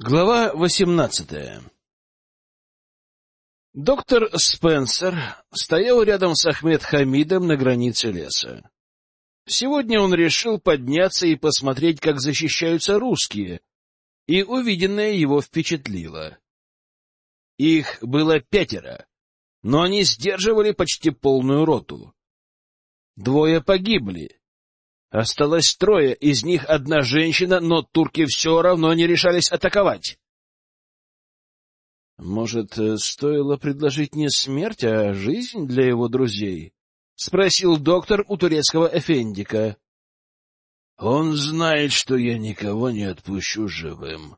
Глава восемнадцатая Доктор Спенсер стоял рядом с Ахмед Хамидом на границе леса. Сегодня он решил подняться и посмотреть, как защищаются русские, и увиденное его впечатлило. Их было пятеро, но они сдерживали почти полную роту. Двое погибли, Осталось трое, из них одна женщина, но турки все равно не решались атаковать. Может, э, стоило предложить не смерть, а жизнь для его друзей? — спросил доктор у турецкого эфендика. — Он знает, что я никого не отпущу живым.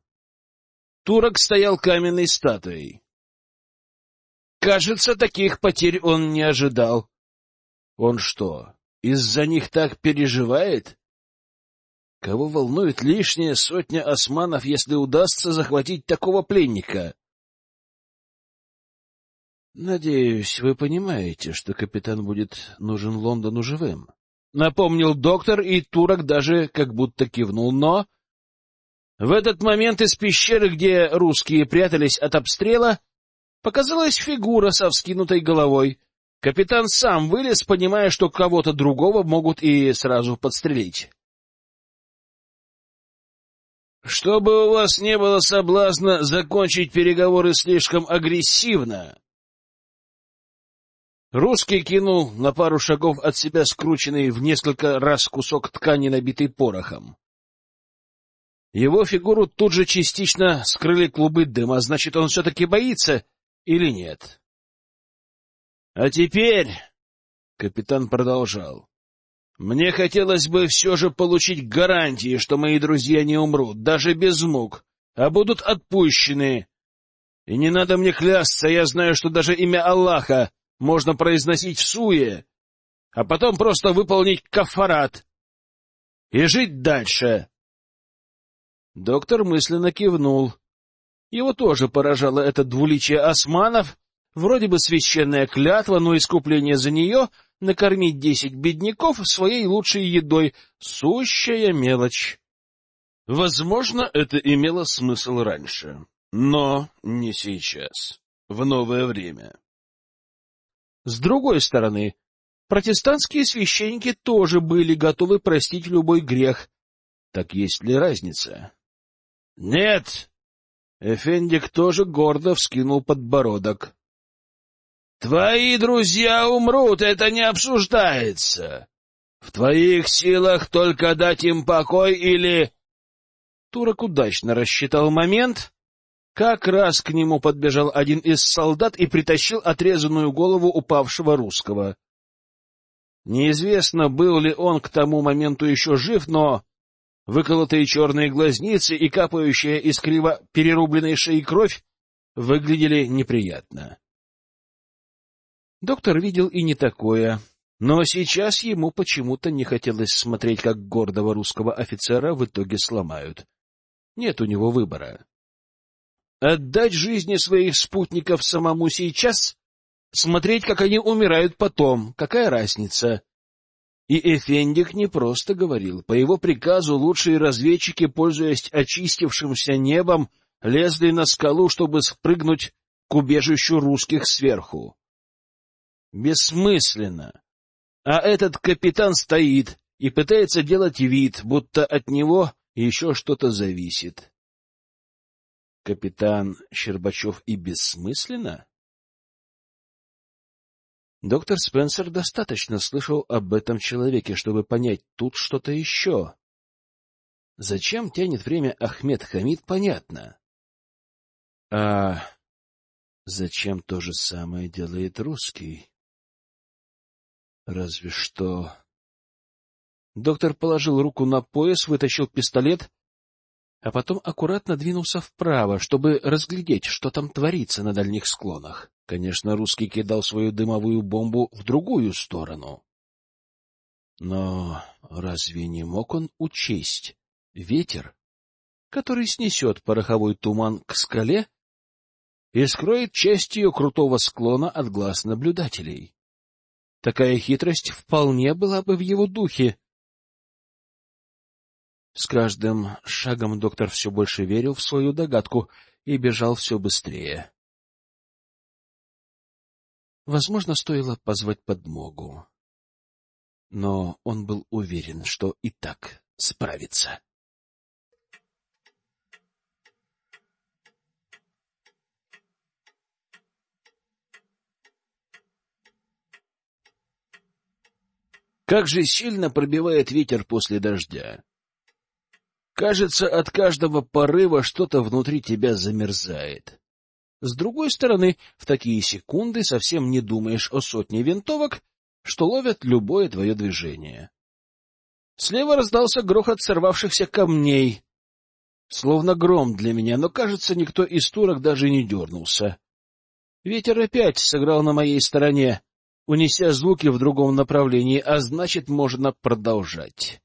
Турок стоял каменной статуей. Кажется, таких потерь он не ожидал. Он что, из-за них так переживает? Кого волнует лишняя сотня османов, если удастся захватить такого пленника? Надеюсь, вы понимаете, что капитан будет нужен Лондону живым. Напомнил доктор, и турок даже как будто кивнул, но... В этот момент из пещеры, где русские прятались от обстрела, показалась фигура со вскинутой головой — Капитан сам вылез, понимая, что кого-то другого могут и сразу подстрелить. «Чтобы у вас не было соблазна закончить переговоры слишком агрессивно», Русский кинул на пару шагов от себя скрученный в несколько раз кусок ткани, набитый порохом. Его фигуру тут же частично скрыли клубы дыма, значит, он все-таки боится или нет? А теперь, — капитан продолжал, — мне хотелось бы все же получить гарантии, что мои друзья не умрут, даже без мук, а будут отпущены. И не надо мне клясться, я знаю, что даже имя Аллаха можно произносить в суе, а потом просто выполнить кафарат и жить дальше. Доктор мысленно кивнул. Его тоже поражало это двуличие османов, Вроде бы священная клятва, но искупление за нее — накормить десять бедняков своей лучшей едой — сущая мелочь. Возможно, это имело смысл раньше, но не сейчас, в новое время. С другой стороны, протестантские священники тоже были готовы простить любой грех. Так есть ли разница? — Нет! Эфендик тоже гордо вскинул подбородок. Твои друзья умрут, это не обсуждается. В твоих силах только дать им покой или... Турок удачно рассчитал момент. Как раз к нему подбежал один из солдат и притащил отрезанную голову упавшего русского. Неизвестно, был ли он к тому моменту еще жив, но выколотые черные глазницы и капающая из криво перерубленной шеи кровь выглядели неприятно. Доктор видел и не такое, но сейчас ему почему-то не хотелось смотреть, как гордого русского офицера в итоге сломают. Нет у него выбора. Отдать жизни своих спутников самому сейчас? Смотреть, как они умирают потом, какая разница? И Эфендик не просто говорил. По его приказу лучшие разведчики, пользуясь очистившимся небом, лезли на скалу, чтобы спрыгнуть к убежищу русских сверху. Бессмысленно. А этот капитан стоит и пытается делать вид, будто от него еще что-то зависит. Капитан Щербачев и бессмысленно? Доктор Спенсер достаточно слышал об этом человеке, чтобы понять, тут что-то еще. Зачем тянет время Ахмед Хамид, понятно. А зачем то же самое делает русский? Разве что... Доктор положил руку на пояс, вытащил пистолет, а потом аккуратно двинулся вправо, чтобы разглядеть, что там творится на дальних склонах. Конечно, русский кидал свою дымовую бомбу в другую сторону. Но разве не мог он учесть ветер, который снесет пороховой туман к скале и скроет часть ее крутого склона от глаз наблюдателей? Такая хитрость вполне была бы в его духе. С каждым шагом доктор все больше верил в свою догадку и бежал все быстрее. Возможно, стоило позвать подмогу. Но он был уверен, что и так справится. Как же сильно пробивает ветер после дождя. Кажется, от каждого порыва что-то внутри тебя замерзает. С другой стороны, в такие секунды совсем не думаешь о сотне винтовок, что ловят любое твое движение. Слева раздался грохот сорвавшихся камней. Словно гром для меня, но, кажется, никто из турок даже не дернулся. Ветер опять сыграл на моей стороне унеся звуки в другом направлении, а значит, можно продолжать.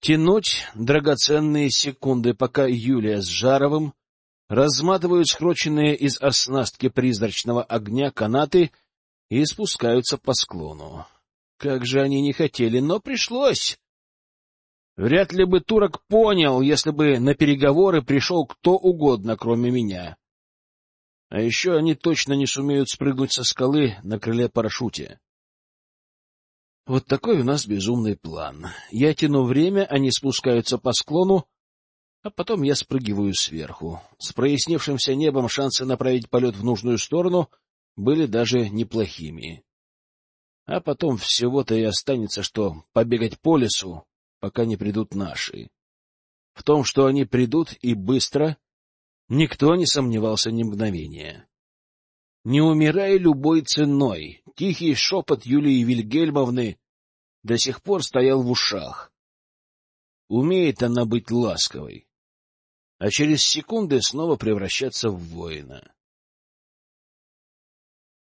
Тянуть драгоценные секунды, пока Юлия с Жаровым разматывают скроченные из оснастки призрачного огня канаты и спускаются по склону. Как же они не хотели, но пришлось. Вряд ли бы турок понял, если бы на переговоры пришел кто угодно, кроме меня. А еще они точно не сумеют спрыгнуть со скалы на крыле парашюте. Вот такой у нас безумный план. Я тяну время, они спускаются по склону, а потом я спрыгиваю сверху. С прояснившимся небом шансы направить полет в нужную сторону были даже неплохими. А потом всего-то и останется, что побегать по лесу, пока не придут наши. В том, что они придут и быстро, Никто не сомневался ни мгновения. «Не умирай любой ценой!» Тихий шепот Юлии Вильгельмовны до сих пор стоял в ушах. Умеет она быть ласковой, а через секунды снова превращаться в воина.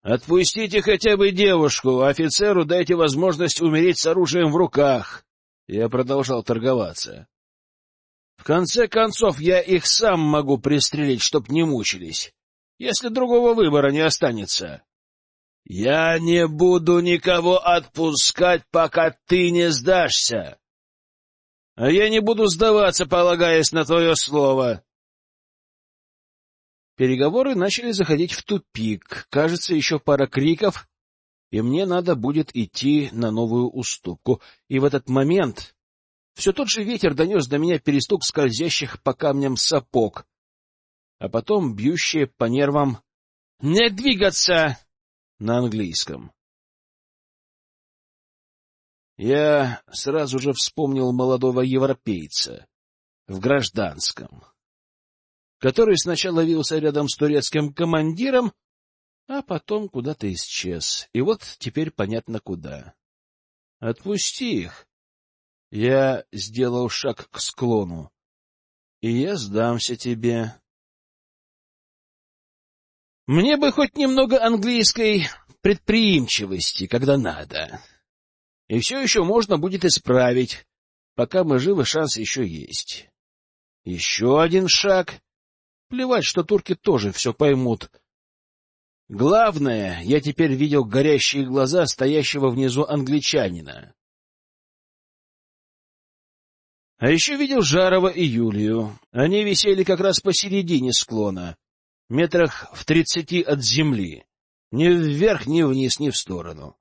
«Отпустите хотя бы девушку, офицеру дайте возможность умереть с оружием в руках!» Я продолжал торговаться. В конце концов, я их сам могу пристрелить, чтоб не мучились, если другого выбора не останется. Я не буду никого отпускать, пока ты не сдашься. А я не буду сдаваться, полагаясь на твое слово. Переговоры начали заходить в тупик. Кажется, еще пара криков, и мне надо будет идти на новую уступку. И в этот момент все тот же ветер донес до меня перестук скользящих по камням сапог, а потом бьющие по нервам «Не двигаться!» на английском. Я сразу же вспомнил молодого европейца в гражданском, который сначала вился рядом с турецким командиром, а потом куда-то исчез. И вот теперь понятно куда. Отпусти их. Я сделал шаг к склону. И я сдамся тебе. Мне бы хоть немного английской предприимчивости, когда надо. И все еще можно будет исправить. Пока мы живы, шанс еще есть. Еще один шаг. Плевать, что турки тоже все поймут. Главное, я теперь видел горящие глаза стоящего внизу англичанина. А еще видел Жарова и Юлию. Они висели как раз посередине склона, метрах в тридцати от земли. Ни вверх, ни вниз, ни в сторону.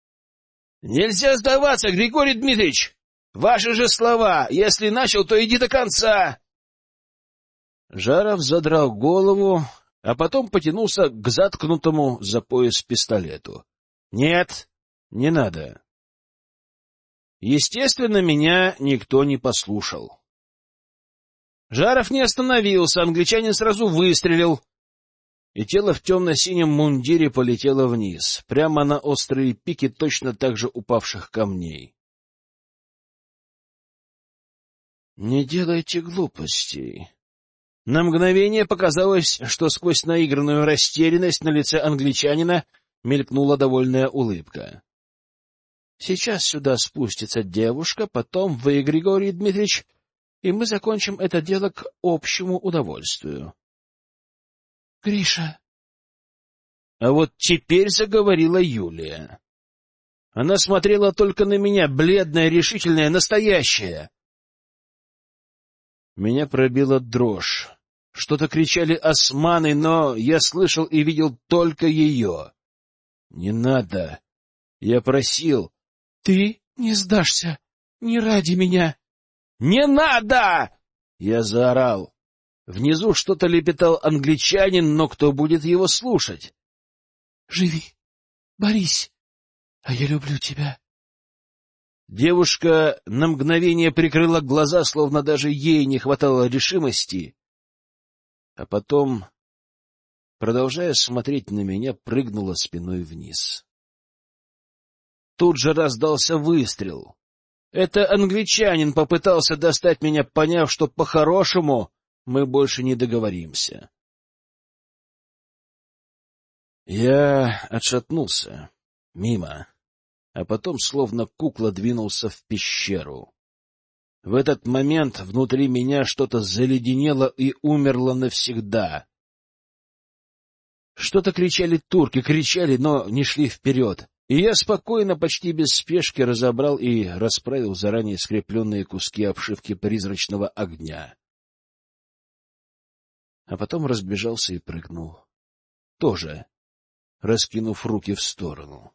— Нельзя сдаваться, Григорий Дмитриевич! Ваши же слова! Если начал, то иди до конца! Жаров задрал голову, а потом потянулся к заткнутому за пояс пистолету. — Нет, не надо. Естественно, меня никто не послушал. Жаров не остановился, англичанин сразу выстрелил, и тело в темно-синем мундире полетело вниз, прямо на острые пики точно так же упавших камней. «Не делайте глупостей». На мгновение показалось, что сквозь наигранную растерянность на лице англичанина мелькнула довольная улыбка. Сейчас сюда спустится девушка, потом вы, Григорий Дмитриевич, и мы закончим это дело к общему удовольствию. — Гриша! А вот теперь заговорила Юлия. Она смотрела только на меня, бледная, решительная, настоящая. Меня пробила дрожь. Что-то кричали османы, но я слышал и видел только ее. Не надо. Я просил. Ты не сдашься. Не ради меня. Не надо! Я заорал. Внизу что-то лепетал англичанин, но кто будет его слушать? Живи, борись, а я люблю тебя. Девушка на мгновение прикрыла глаза, словно даже ей не хватало решимости, а потом, продолжая смотреть на меня, прыгнула спиной вниз. Тут же раздался выстрел. Это англичанин попытался достать меня, поняв, что по-хорошему мы больше не договоримся. Я отшатнулся. Мимо. А потом, словно кукла, двинулся в пещеру. В этот момент внутри меня что-то заледенело и умерло навсегда. Что-то кричали турки, кричали, но не шли вперед. И я спокойно, почти без спешки, разобрал и расправил заранее скрепленные куски обшивки призрачного огня. А потом разбежался и прыгнул. Тоже, раскинув руки в сторону.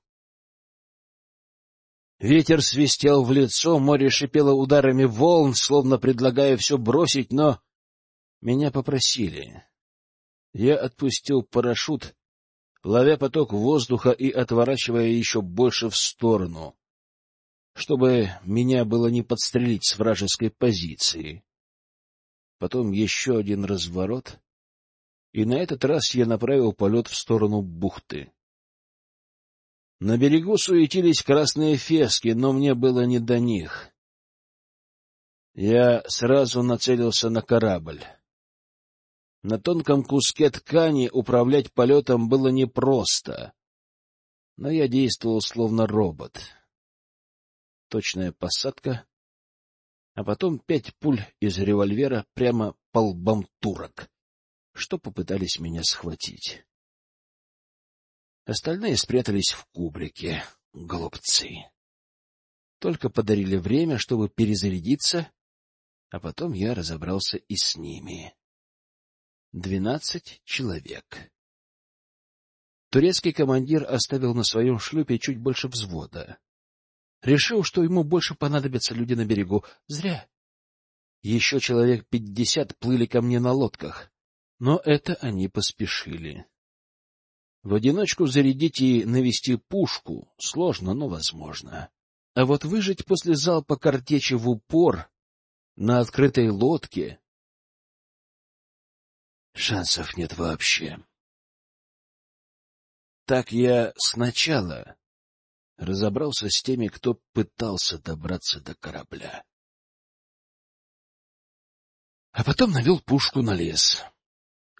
Ветер свистел в лицо, море шипело ударами волн, словно предлагая все бросить, но меня попросили. Я отпустил парашют, ловя поток воздуха и отворачивая еще больше в сторону, чтобы меня было не подстрелить с вражеской позиции. Потом еще один разворот, и на этот раз я направил полет в сторону бухты. На берегу суетились красные фески, но мне было не до них. Я сразу нацелился на корабль. На тонком куске ткани управлять полетом было непросто, но я действовал словно робот. Точная посадка, а потом пять пуль из револьвера прямо по лбам турок, что попытались меня схватить. Остальные спрятались в кубрике. Глупцы. Только подарили время, чтобы перезарядиться, а потом я разобрался и с ними. Двенадцать человек. Турецкий командир оставил на своем шлюпе чуть больше взвода. Решил, что ему больше понадобятся люди на берегу. Зря. Еще человек пятьдесят плыли ко мне на лодках, но это они поспешили. В одиночку зарядить и навести пушку сложно, но возможно. А вот выжить после залпа картечи в упор на открытой лодке шансов нет вообще. Так я сначала разобрался с теми, кто пытался добраться до корабля. А потом навел пушку на лес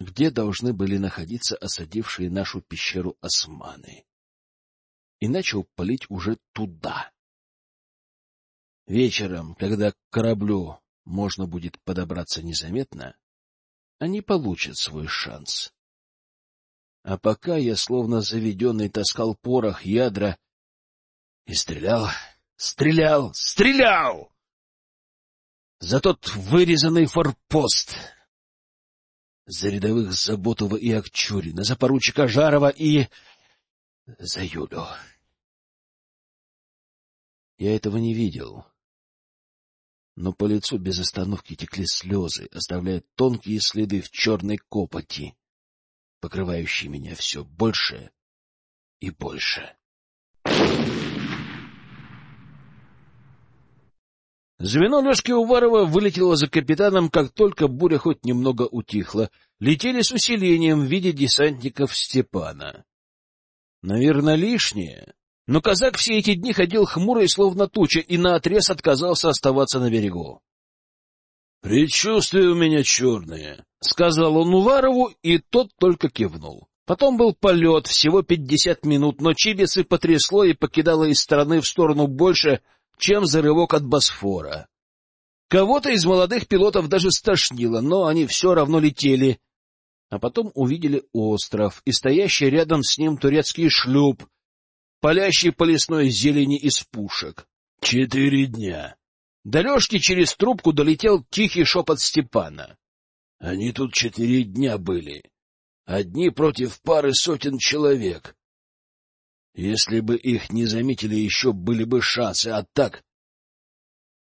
где должны были находиться осадившие нашу пещеру османы, и начал палить уже туда. Вечером, когда к кораблю можно будет подобраться незаметно, они получат свой шанс. А пока я, словно заведенный, таскал порох, ядра и стрелял, стрелял, стрелял! За тот вырезанный форпост, за рядовых Заботова и Акчурина, за поручика Жарова и... за Юлю. Я этого не видел. Но по лицу без остановки текли слезы, оставляя тонкие следы в черной копоти, покрывающей меня все больше и больше. Звено Лешки Уварова вылетело за капитаном, как только буря хоть немного утихла. Летели с усилением в виде десантников Степана. Наверное, лишнее. Но казак все эти дни ходил хмурый, словно туча, и наотрез отказался оставаться на берегу. — Предчувствия у меня черные, — сказал он Уварову, и тот только кивнул. Потом был полет, всего пятьдесят минут, но Чибисы потрясло и покидало из стороны в сторону больше, чем зарывок от Босфора. Кого-то из молодых пилотов даже стошнило, но они все равно летели. А потом увидели остров и стоящий рядом с ним турецкий шлюп, палящей по лесной зелени из пушек. Четыре дня. До Лешки через трубку долетел тихий шепот Степана. Они тут четыре дня были. Одни против пары сотен человек. Если бы их не заметили, еще были бы шансы, а так...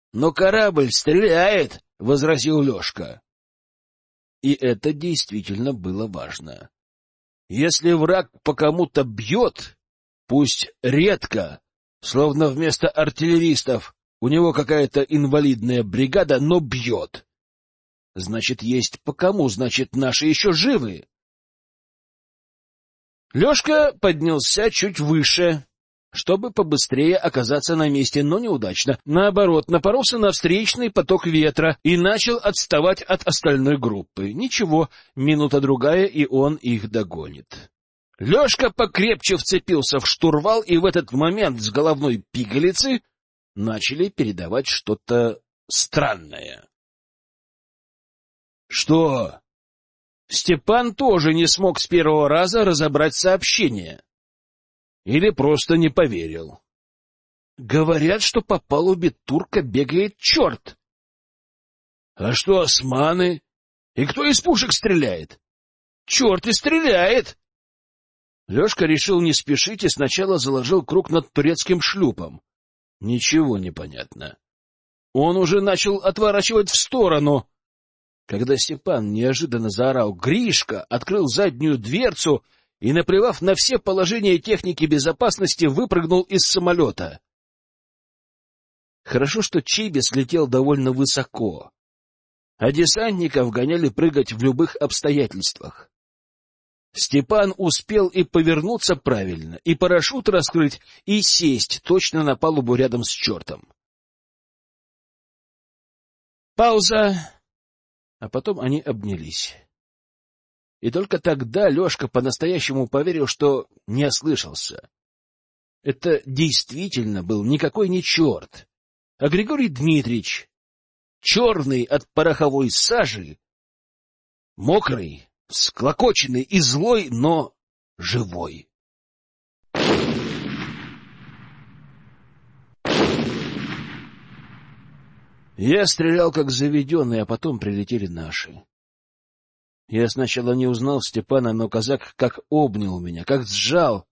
— Но корабль стреляет! — возразил Лешка. И это действительно было важно. Если враг по кому-то бьет, пусть редко, словно вместо артиллеристов у него какая-то инвалидная бригада, но бьет. Значит, есть по кому, значит, наши еще живы. Лешка поднялся чуть выше, чтобы побыстрее оказаться на месте, но неудачно. Наоборот, напоролся на встречный поток ветра и начал отставать от остальной группы. Ничего, минута-другая, и он их догонит. Лешка покрепче вцепился в штурвал, и в этот момент с головной пигалицы начали передавать что-то странное. — Что? Степан тоже не смог с первого раза разобрать сообщение. Или просто не поверил. Говорят, что по палубе турка бегает черт. А что османы? И кто из пушек стреляет? Черт и стреляет! Лешка решил не спешить и сначала заложил круг над турецким шлюпом. Ничего не понятно. Он уже начал отворачивать в сторону, когда Степан неожиданно заорал «Гришка!», открыл заднюю дверцу и, наплевав на все положения техники безопасности, выпрыгнул из самолета. Хорошо, что Чибис летел довольно высоко, а десантников гоняли прыгать в любых обстоятельствах. Степан успел и повернуться правильно, и парашют раскрыть, и сесть точно на палубу рядом с чертом. Пауза а потом они обнялись. И только тогда Лешка по-настоящему поверил, что не ослышался. Это действительно был никакой не черт, а Григорий Дмитриевич, черный от пороховой сажи, мокрый, склокоченный и злой, но живой. Я стрелял как заведенный, а потом прилетели наши. Я сначала не узнал Степана, но казак как обнял меня, как сжал.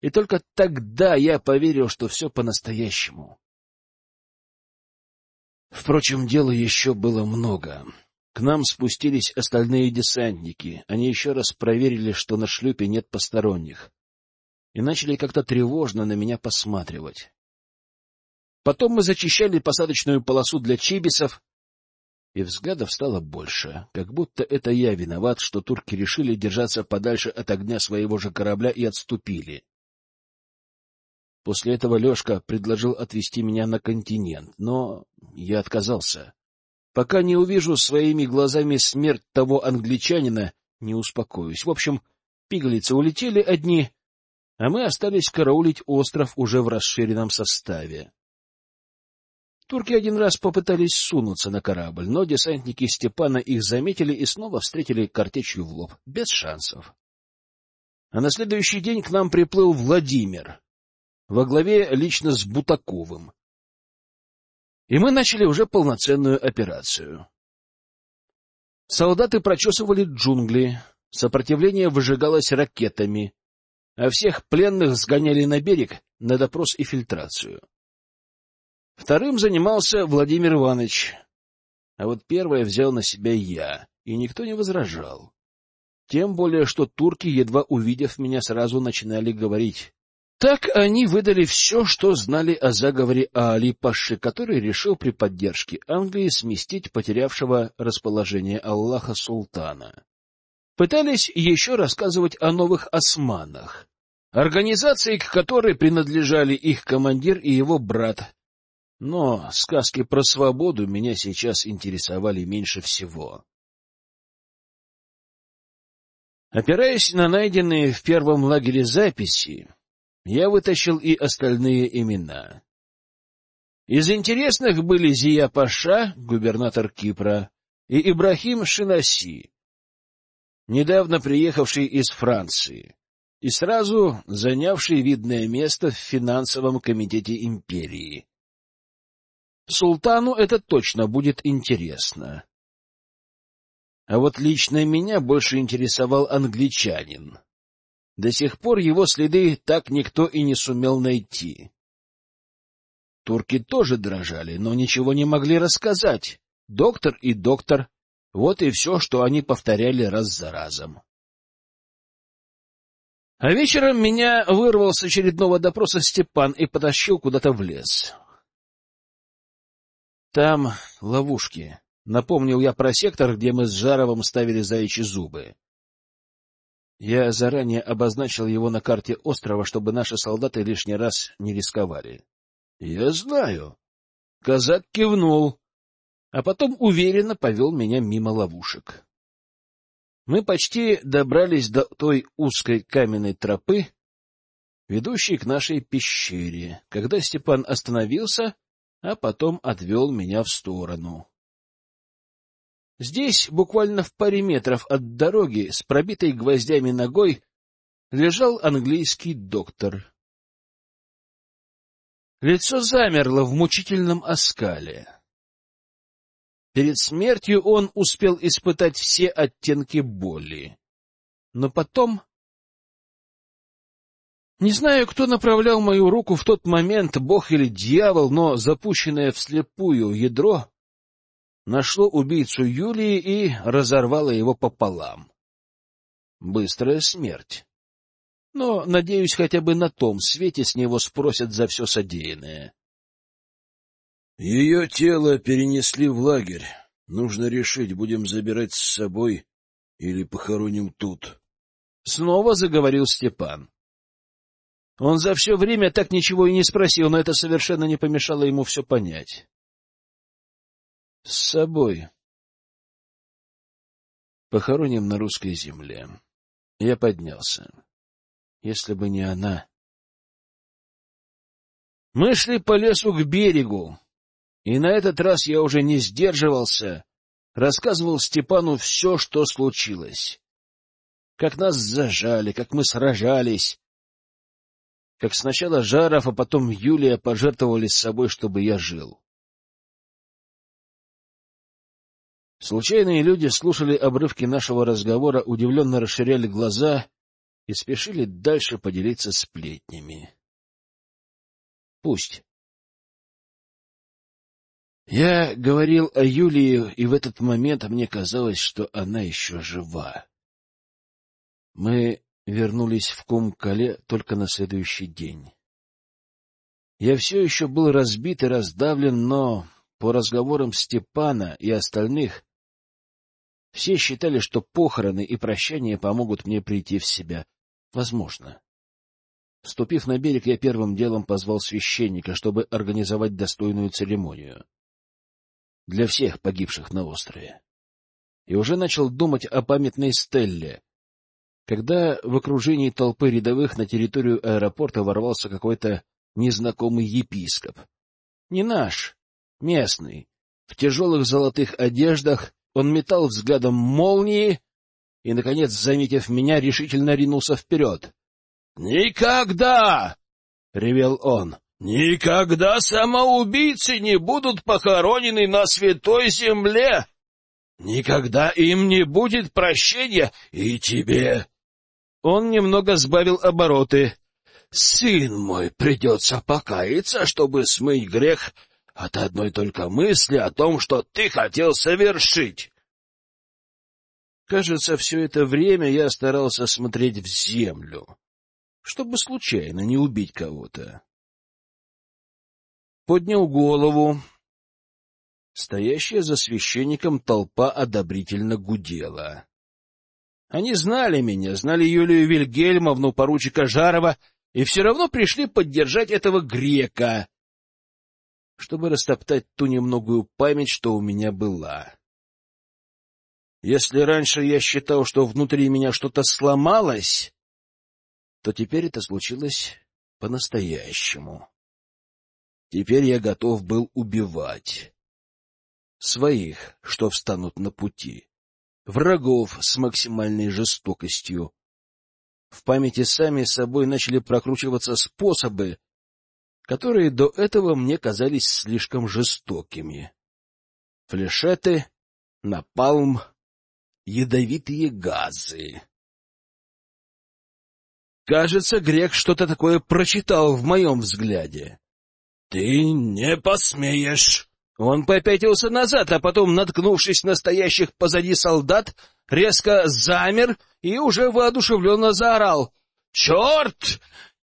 И только тогда я поверил, что все по-настоящему. Впрочем, дела еще было много. К нам спустились остальные десантники. Они еще раз проверили, что на шлюпе нет посторонних. И начали как-то тревожно на меня посматривать. Потом мы зачищали посадочную полосу для чибисов, и взглядов стало больше, как будто это я виноват, что турки решили держаться подальше от огня своего же корабля и отступили. После этого Лешка предложил отвезти меня на континент, но я отказался. Пока не увижу своими глазами смерть того англичанина, не успокоюсь. В общем, пигалицы улетели одни, а мы остались караулить остров уже в расширенном составе. Турки один раз попытались сунуться на корабль, но десантники Степана их заметили и снова встретили картечью в лоб, без шансов. А на следующий день к нам приплыл Владимир, во главе лично с Бутаковым. И мы начали уже полноценную операцию. Солдаты прочесывали джунгли, сопротивление выжигалось ракетами, а всех пленных сгоняли на берег на допрос и фильтрацию. Вторым занимался Владимир Иванович, а вот первое взял на себя я, и никто не возражал. Тем более, что турки, едва увидев меня, сразу начинали говорить. Так они выдали все, что знали о заговоре Али Паши, который решил при поддержке Англии сместить потерявшего расположение Аллаха султана. Пытались еще рассказывать о новых османах, организации, к которой принадлежали их командир и его брат, но сказки про свободу меня сейчас интересовали меньше всего. Опираясь на найденные в первом лагере записи, я вытащил и остальные имена. Из интересных были Зия Паша, губернатор Кипра, и Ибрахим Шинаси, недавно приехавший из Франции. и сразу занявший видное место в финансовом комитете империи. Султану это точно будет интересно. А вот лично меня больше интересовал англичанин. До сих пор его следы так никто и не сумел найти. Турки тоже дрожали, но ничего не могли рассказать. Доктор и доктор — вот и все, что они повторяли раз за разом. А вечером меня вырвал с очередного допроса Степан и потащил куда-то в лес. Там ловушки. Напомнил я про сектор, где мы с Жаровым ставили заячьи зубы. Я заранее обозначил его на карте острова, чтобы наши солдаты лишний раз не рисковали. — Я знаю. Казак кивнул, а потом уверенно повел меня мимо ловушек. Мы почти добрались до той узкой каменной тропы, ведущей к нашей пещере, когда Степан остановился, а потом отвел меня в сторону. Здесь, буквально в паре метров от дороги, с пробитой гвоздями ногой, лежал английский доктор. Лицо замерло в мучительном оскале. Перед смертью он успел испытать все оттенки боли. Но потом... Не знаю, кто направлял мою руку в тот момент, бог или дьявол, но запущенное вслепую ядро нашло убийцу Юлии и разорвало его пополам. Быстрая смерть. Но, надеюсь, хотя бы на том свете с него спросят за все содеянное. Ее тело перенесли в лагерь. Нужно решить, будем забирать с собой или похороним тут. Снова заговорил Степан. Он за все время так ничего и не спросил, но это совершенно не помешало ему все понять. — С собой. Похороним на русской земле. Я поднялся. Если бы не она... Мы шли по лесу к берегу. И на этот раз я уже не сдерживался, рассказывал Степану все, что случилось. Как нас зажали, как мы сражались, как сначала Жаров, а потом Юлия пожертвовали с собой, чтобы я жил. Случайные люди слушали обрывки нашего разговора, удивленно расширяли глаза и спешили дальше поделиться сплетнями. Пусть. Я говорил о Юлии, и в этот момент мне казалось, что она еще жива. Мы вернулись в Кум-Кале только на следующий день. Я все еще был разбит и раздавлен, но по разговорам Степана и остальных все считали, что похороны и прощание помогут мне прийти в себя. Возможно. Вступив на берег, я первым делом позвал священника, чтобы организовать достойную церемонию для всех погибших на острове. И уже начал думать о памятной стелле, когда в окружении толпы рядовых на территорию аэропорта ворвался какой-то незнакомый епископ. Не наш, местный. В тяжелых золотых одеждах он метал взглядом молнии и, наконец, заметив меня, решительно ринулся вперед. «Никогда!» — ревел он. Никогда самоубийцы не будут похоронены на святой земле. Никогда им не будет прощения и тебе. Он немного сбавил обороты. Сын мой, придется покаяться, чтобы смыть грех от одной только мысли о том, что ты хотел совершить. Кажется, все это время я старался смотреть в землю, чтобы случайно не убить кого-то поднял голову. Стоящая за священником толпа одобрительно гудела. Они знали меня, знали Юлию Вильгельмовну, поручика Жарова, и все равно пришли поддержать этого грека, чтобы растоптать ту немногую память, что у меня была. Если раньше я считал, что внутри меня что-то сломалось, то теперь это случилось по-настоящему. Теперь я готов был убивать. Своих, что встанут на пути. Врагов с максимальной жестокостью. В памяти сами собой начали прокручиваться способы, которые до этого мне казались слишком жестокими. Флешеты, напалм, ядовитые газы. Кажется, грек что-то такое прочитал в моем взгляде. — Ты не посмеешь! Он попятился назад, а потом, наткнувшись на стоящих позади солдат, резко замер и уже воодушевленно заорал. — Черт!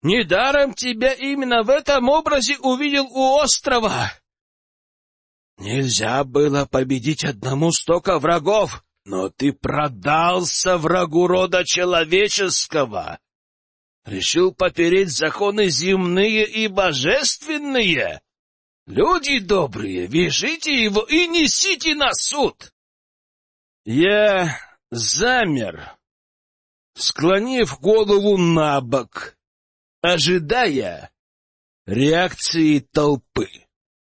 Недаром тебя именно в этом образе увидел у острова! Нельзя было победить одному столько врагов, но ты продался врагу рода человеческого. Решил попереть законы земные и божественные. Люди добрые, вяжите его и несите на суд. Я замер, склонив голову на бок, ожидая реакции толпы.